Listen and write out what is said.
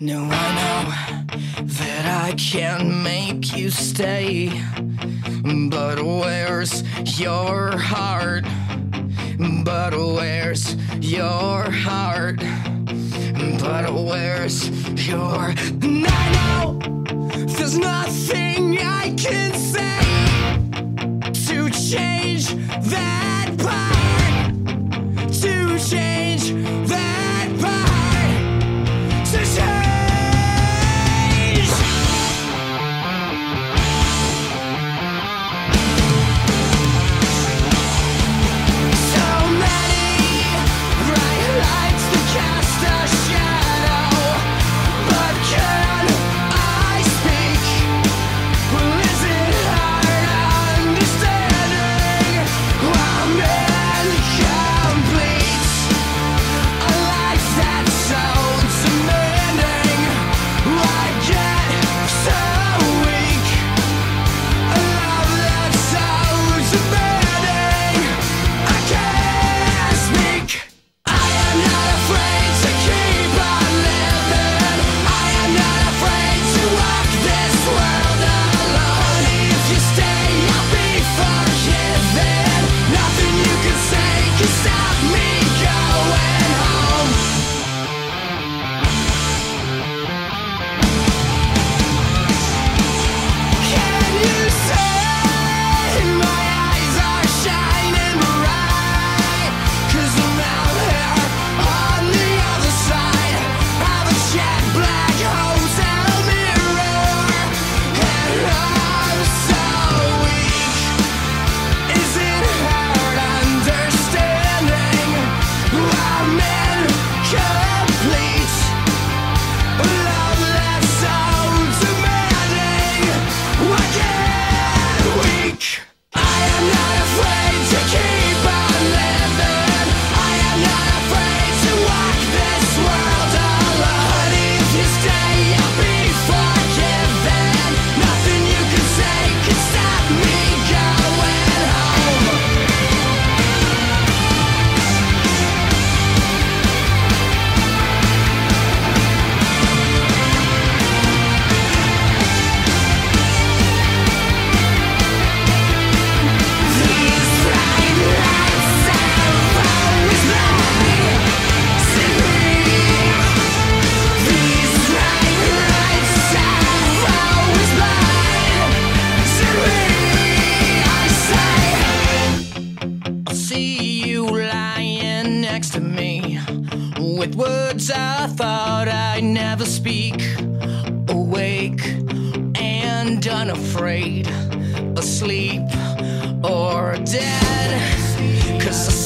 No, I know that I can't make you stay. But where's your heart? But where's your heart? But where's your. And I know there's nothing I can say to change that. I thought I'd never speak. Awake and unafraid, asleep or dead. Cause